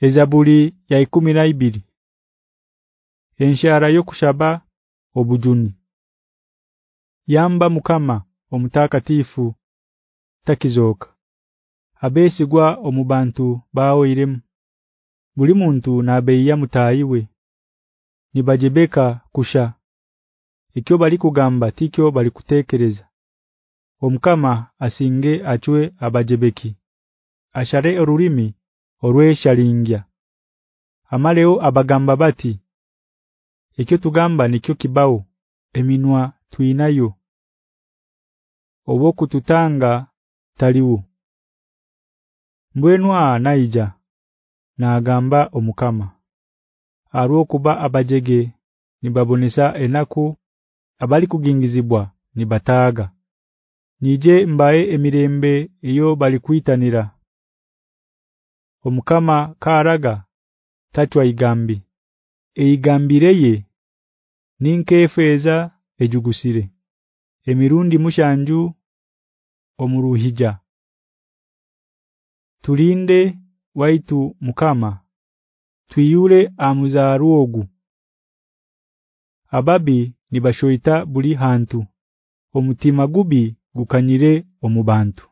Ezabuli ya 12 Enshara yokushaba obujuni. Yamba mukama omutakatifu takizoka Abesigwa omubantu baoiremu Buli muntu nabeya mutayiwe Nibajebeka kusha Ikyo bali kugamba tikyo bali kutekereza Omukama asinge achwe abajebeki. Ashare orulimi orweshalingya Amaleo abagamba bati Ekyo tugamba nikyo kibao eminwa tuinayo Obo kututanga taliwo. Mbwenwa naija na agamba omukama. Arwo kuba abajege nibabonesa enaku abali kugingizibwa nibataga Nije mbae emirembe iyo bali kuitanira Omukama karaga tatwa igambi. Eigambireye ninkefeza ejugusire. Emirundi mushanju omuruhija. Tulinde waitu mukama. Tuyule amuzaruogu ababi nibashoita buli hantu. Omutima gubi gukanyire omubantu